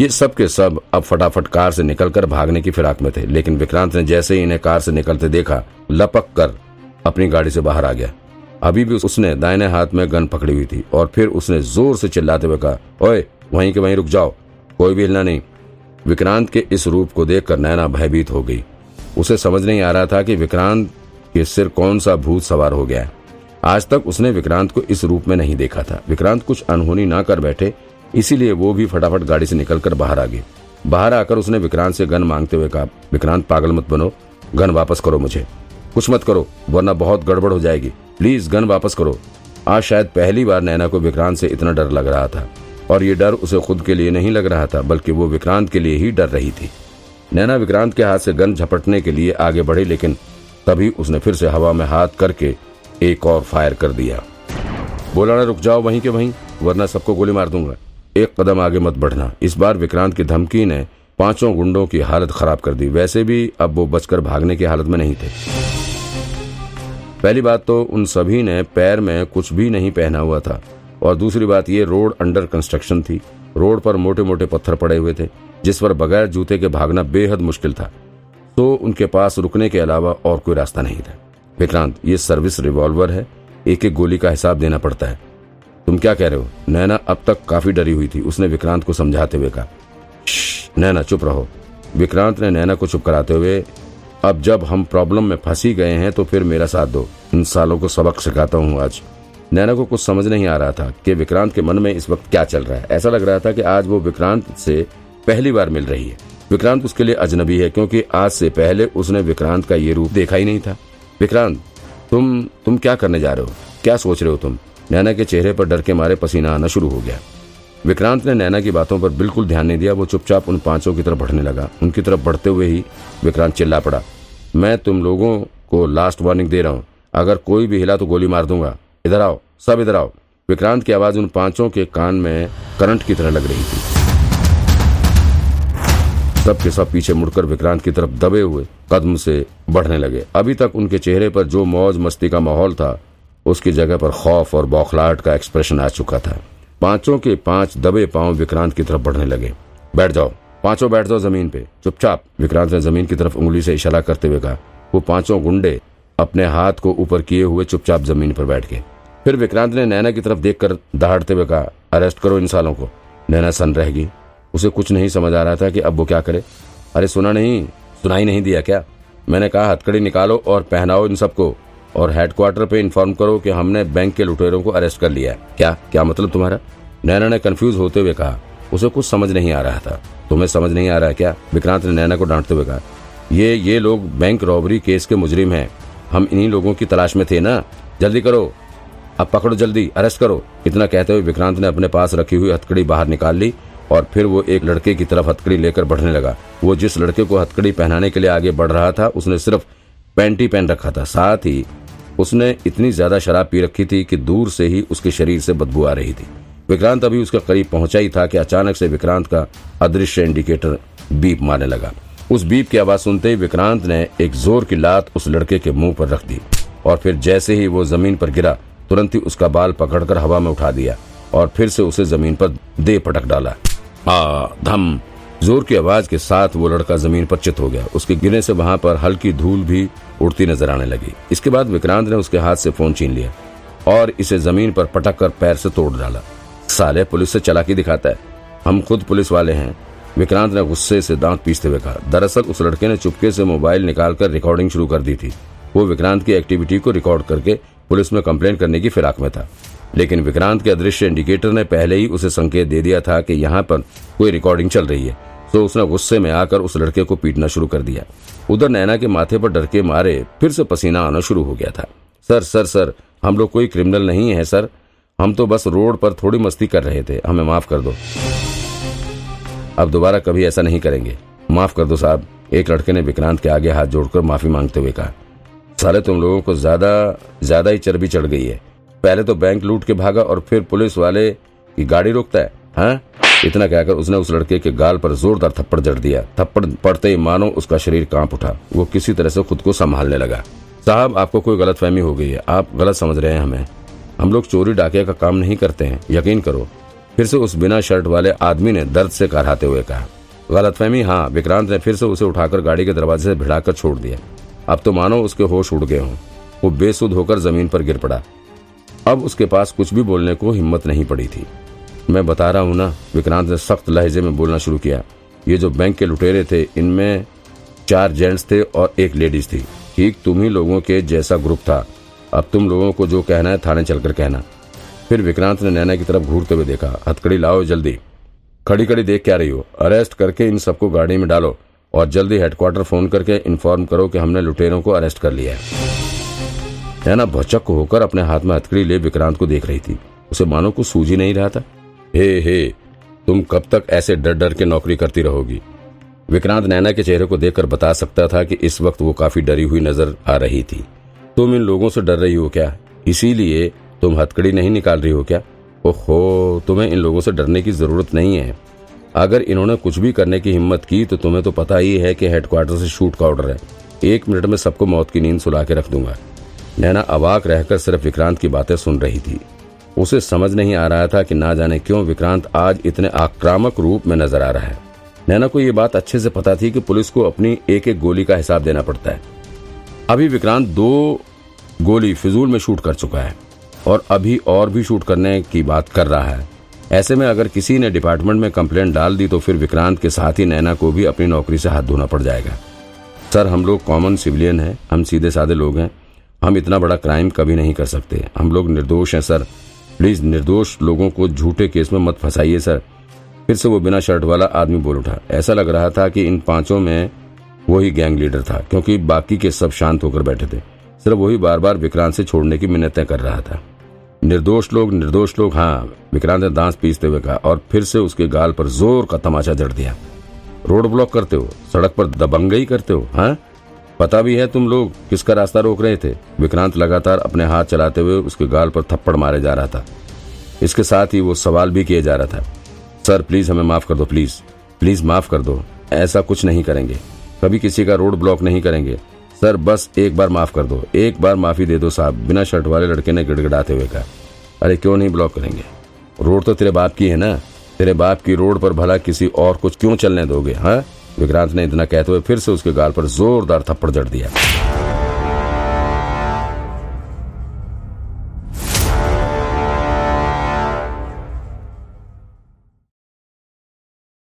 ये सब के सब अब फटाफट कार से निकलकर भागने की फिराक में थे, लेकिन विक्रांत ने जैसे ही इन्हें कार से निकलते देखा, लपक कर अपनी गाड़ी से बाहर आ गया। अभी भी उसने दाहिने हाथ में गन पकड़ी हुई थी और फिर उसने ज़ोर से चिल्लाते हुए कहा, ओए, वहीं के वहीं रुक जाओ, कोई भी हिलना नहीं। विक्रांत के इस रूप को देखकर नैना भयभीत हो गई। उसे समझ नहीं आ रहा था कि विक्रांत के सिर कौन सा भूत सवार हो गया आज तक उसने विक्रांत को इस रूप में नहीं देखा था। विक्रांत कुछ अनहोनी ना कर बैठे इसीलिए वो भी फटाफट गाड़ी से निकलकर बाहर आ गई बाहर आकर उसने विक्रांत से गन मांगते हुए कहा, विक्रांत, पागल मत बनो। गन वापस करो मुझे। कुछ मत करो, वरना बहुत गड़बड़ हो जाएगी। प्लीज़, गन वापस करो। आज शायद पहली बार नैना को विक्रांत से इतना डर लग रहा था। और ये डर उसे खुद के लिए नहीं लग रहा था, बल्कि वो विक्रांत के लिए ही डर रही थी। नैना विक्रांत के हाथ से गन झपटने के लिए आगे बढ़ी, लेकिन तभी उसने फिर से हवा में हाथ करके एक और फायर कर दिया। बोला ना रुक जाओ वहीं के वहीं, वरना सबको गोली मार दूँगा। एक कदम आगे मत बढ़ना। इस बार विक्रांत की धमकी ने पाँचों गुंडों की हालत खराब कर दी। वैसे भी अब वो बचकर भागने की हालत में नहीं थे। पहली बात तो उन सभी ने पैर में कुछ भी नहीं पहना हुआ था। और दूसरी बात, ये रोड अंडर कंस्ट्रक्शन थी। रोड पर मोटे मोटे पत्थर पड़े हुए थे, जिस पर बगैर जूते के भागना बेहद मुश्किल था। तो उनके पास रुकने के अलावा और कोई रास्ता नहीं था। विक्रांत, ये सर्विस रिवॉल्वर है। एक एक गोली का हिसाब देना पड़ता है। तुम क्या कह रहे हो? नैना अब तक काफ़ी डरी हुई थी। उसने विक्रांत को समझाते हुए कहा नैना, चुप रहो। विक्रांत ने नैना को चुप कराते हुए, अब जब हम प्रॉब्लम में फंसी गए हैं तो फिर मेरा साथ दो। इन सालों को सबक सिखाता हूँ आज। नैना को कुछ समझ नहीं आ रहा था कि विक्रांत के मन में इस वक्त क्या चल रहा है। ऐसा लग रहा था कि आज वो विक्रांत से पहली बार मिल रही है। विक्रांत उसके लिए अजनबी है, क्योंकि आज से पहले उसने विक्रांत का ये रूप देखा ही नहीं था। विक्रांत, तुम तुम क्या करने जा रहे हो? क्या सोच रहे हो तुम? नैना के चेहरे पर डर के मारे पसीना आना शुरू हो गया। विक्रांत ने नैना की बातों पर बिल्कुल ध्यान नहीं दिया, वो चुपचाप उन पाँचों की तरफ़ बढ़ने लगा। उनकी तरफ़ बढ़ते हुए ही विक्रांत चिल्ला पड़ा, मैं तुम लोगों को लास्ट वार्निंग दे रहा हूँ। अगर कोई भी हिला तो गोली मार दूँगा। इधर आओ, सब इधर आओ। विक्रांत की आवाज़ उन पाँचों के कान में करंट की तरह लग रही थी। सब के सब पीछे मुड़कर विक्रांत की तरफ़ दबे हुए कदम से बढ़ने लगे। अभी तक उनके चेहरे पर जो मौज मस्ती का माहौल था उसकी जगह पर खौफ और बौखलाहट का एक्सप्रेशन आ चुका था। पाँचों के पाँच दबे पाँव विक्रांत की तरफ़ बढ़ने लगे। बैठ जाओ। पाँचों बैठ जाओ ज़मीन पे। चुपचाप। विक्रांत ने ज़मीन की तरफ़ उंगली से इशारा करते हुए कहा। वो पाँचों गुंडे अपने हाथ को ऊपर किए हुए चुपचाप ज़मीन पर बैठ गए। फिर विक्रांत ने नैना की तरफ़ देखकर दहाड़ते हुए कहा, अरेस्ट करो इन सालों को। नैना सन रहेगी। उसे कुछ नहीं समझ आ रहा था कि अब वो क्या करे। अरे सुना नहीं। सुनाई नहीं दिया क्या? मैंने कहा, हथकड़ी निकालो और पहनाओ इन सबको। और हेडक्वार्टर पे इन्फॉर्म करो कि हमने बैंक के लुटेरों को अरेस्ट कर लिया है। क्या क्या मतलब तुम्हारा? नैना ने कंफ्यूज होते हुए कहा, उसे कुछ समझ नहीं आ रहा था। तुम्हें समझ नहीं आ रहा है क्या? विक्रांत ने नैना को डांटते हुए कहा, ये ये लोग बैंक रॉबरी केस के मुजरिम हैं। हम इन्हीं लोगों की तलाश में थे ना? जल्दी करो। अब पकड़ो जल्दी अरेस्ट करो। इतना कहते हुए विक्रांत ने अपने पास रखी हुई हथकड़ी बाहर निकाल ली और फिर वो एक लड़के की तरफ़ हथकड़ी लेकर बढ़ने लगा। वो जिस लड़के को हथकड़ी पहनाने के लिए आगे बढ़ रहा था, उसने सिर्फ़ पैंटी पहन रखा था। साथ ही उसने इतनी ज़्यादा शराब पी रखी थी कि दूर से ही उसके शरीर से बदबू आ रही थी। विक्रांत अभी उसके करीब पहुँचा ही था कि अचानक से विक्रांत का अदृश्य इंडिकेटर बीप मारने लगा। उस बीप की आवाज़ सुनते ही विक्रांत ने एक ज़ोर की लात उस लड़के के मुँह पर रख दी और फिर जैसे ही वो ज़मीन पर गिरा, तुरंत ही उसका बाल पकड़कर हवा में उठा दिया और फिर से उसे ज़मीन पर दे पटक डाला। आ, धम! ज़ोर की आवाज़ के साथ वो लड़का ज़मीन पर चित हो गया। उसके गिरने से वहाँ पर हल्की धूल भी उड़ती नज़र आने लगी। इसके बाद विक्रांत ने उसके हाथ से फ़ोन छीन लिया और इसे ज़मीन पर पटक कर पैर से तोड़ डाला। साले, पुलिस से चलाकी दिखाता है। हम खुद पुलिस वाले हैं। विक्रांत ने गुस्से से दांत पीसते हुए कहा। दरअसल उस लड़के ने चुपके से मोबाइल निकालकर रिकॉर्डिंग शुरू कर दी थी। वो विक्रांत की एक्टिविटी को रिकॉर्ड करके पुलिस में कंप्लेन करने की फिराक में था। लेकिन विक्रांत के अदृश्य इंडिकेटर ने पहले ही उसे संकेत दे दिया था कि यहाँ पर कोई रिकॉर्डिंग चल रही है। तो उसने गुस्से में आकर उस लड़के को पीटना शुरू कर दिया। उधर नैना के माथे पर डर के मारे, फिर से पसीना आना शुरू हो गया था। सर सर सर, हम लोग कोई क्रिमिनल नहीं है, सर। हम तो बस रोड पर थोड़ी मस्ती कर रहे थे। हमें माफ़ कर दो। अब दोबारा कभी ऐसा नहीं करेंगे। माफ़ कर दो साहब। एक लड़के ने विक्रांत के आगे हाथ जोड़कर माफ़ी मांगते हुए कहा, साले, तुम लोगों को ज़्यादा ज़्यादा ही चर्बी चढ़ गई है। पहले तो बैंक लूट के भागा और फिर पुलिस वाले की गाड़ी रोकता है हाँ? इतना कहकर उसने उस लड़के के गाल पर जोरदार थप्पड़ जड़ दिया। थप्पड़ पड़ते ही मानो उसका शरीर काँप उठा। वो किसी तरह से खुद को संभालने लगा। साहब, आपको कोई गलत फहमी हो गई है। आप गलत समझ रहे हैं हमें। हम लोग चोरी डाकिया का काम नहीं करते हैं। यकीन करो। फिर से उस बिना शर्ट वाले आदमी ने दर्द से कराते हुए कहा। गलतफहमी? हाँ विक्रांत ने फिर से उसे उठाकर गाड़ी के दरवाजे से भिड़ाकर छोड़ दिया। अब तो मानो उसके होश उड़ गए हों। वो बेसुध होकर ज़मीन पर गिर पड़ा। अब उसके पास कुछ भी बोलने को हिम्मत नहीं पड़ी थी। मैं बता रहा हूँ ना, विक्रांत ने सख्त लहजे में बोलना शुरू किया। ये जो बैंक के लुटेरे थे, इनमें चार जेंट्स थे और एक लेडीज़ थी। ठीक तुम ही लोगों के जैसा ग्रुप था। अब तुम लोगों को जो कहना है, थाने चलकर कहना। फिर विक्रांत ने नैना की तरफ़ घूरते हुए देखा। हथकड़ी लाओ जल्दी। खड़ी खड़ी देख क्या रही हो? अरेस्ट करके इन सबको गाड़ी में डालो और जल्दी हेडक्वार्टर फ़ोन करके इन्फॉर्म करो कि हमने लुटेरों को अरेस्ट कर लिया है। नैना भचक होकर अपने हाथ में हथकड़ी ले विक्रांत को देख रही थी। उसे मानो कुछ सूझ ही नहीं रहा था। हे हे, तुम कब तक ऐसे डर डर के नौकरी करती रहोगी? विक्रांत नैना के चेहरे को देखकर बता सकता था कि इस वक्त वो काफ़ी डरी हुई नज़र आ रही थी। तुम इन लोगों से डर रही हो क्या? इसीलिए तुम हथकड़ी नहीं निकाल रही हो क्या? ओहो, तुम्हें इन लोगों से डरने की ज़रूरत नहीं है। अगर इन्होंने कुछ भी करने की हिम्मत की तो तुम्हें तो पता ही है कि हेडक्वार्टर से शूट का ऑर्डर है। एक मिनट में सबको मौत की नींद सुला के रख दूँगा। नैना अवाक रहकर सिर्फ़ विक्रांत की बातें सुन रही थी। उसे समझ नहीं आ रहा था कि ना जाने क्यों विक्रांत आज इतने आक्रामक रूप में नज़र आ रहा है। नैना को ये बात अच्छे से पता थी कि पुलिस को अपनी एक एक गोली का हिसाब देना पड़ता है। अभी विक्रांत दो गोली फिजूल में शूट कर चुका है और अभी और भी शूट करने की बात कर रहा है। ऐसे में अगर किसी ने डिपार्टमेंट में कंप्लेंट डाल दी तो फिर विक्रांत के साथ ही नैना को भी अपनी नौकरी से हाथ धोना पड़ जाएगा। सर, हम लोग कॉमन सिविलियन हैं, हम सीधे साधे लोग हैं, हम इतना बड़ा क्राइम कभी नहीं कर सकते, हम लोग निर्दोष हैं, सर। प्लीज़ निर्दोष लोगों को झूठे केस में मत फंसाइए, सर। फिर से वो बिना शर्ट वाला आदमी बोल उठा। ऐसा लग रहा था कि इन पाँचों में वही गैंग लीडर था, क्योंकि बाकी के सब शांत होकर बैठे थे। सिर्फ़ वही बार बार विक्रांत से छोड़ने की मिन्नतें कर रहा था। निर्दोष लोग निर्दोष लोग हाँ विक्रांत ने दांस पीसते हुए कहा और फिर से उसके गाल पर ज़ोर का तमाचा जड़ दिया। रोड ब्लॉक करते हो, सड़क पर दबंगई करते हो हाँ? पता भी है तुम लोग किसका रास्ता रोक रहे थे? विक्रांत लगातार अपने हाथ चलाते हुए उसके गाल पर थप्पड़ मारे जा रहा था। इसके साथ ही वो सवाल भी किए जा रहा था। सर, प्लीज़ हमें माफ़ कर दो, प्लीज़। प्लीज़ माफ़ कर दो। ऐसा कुछ नहीं करेंगे। कभी किसी का रोड ब्लॉक नहीं करेंगे। सर, बस एक बार माफ़ कर दो। एक बार माफ़ी दे दो साहब, बिना शर्ट वाले लड़के ने गिड़गिड़ाते हुए कहा। अरे, क्यों नहीं ब्लॉक करेंगे? रोड तो तेरे बाप की है ना? तेरे बाप की रोड पर भला किसी और कुछ क्यों चलने दोगे हाँ? विक्रांत ने इतना कहते हुए फिर से उसके गाल पर जोरदार थप्पड़ जड़ दिया।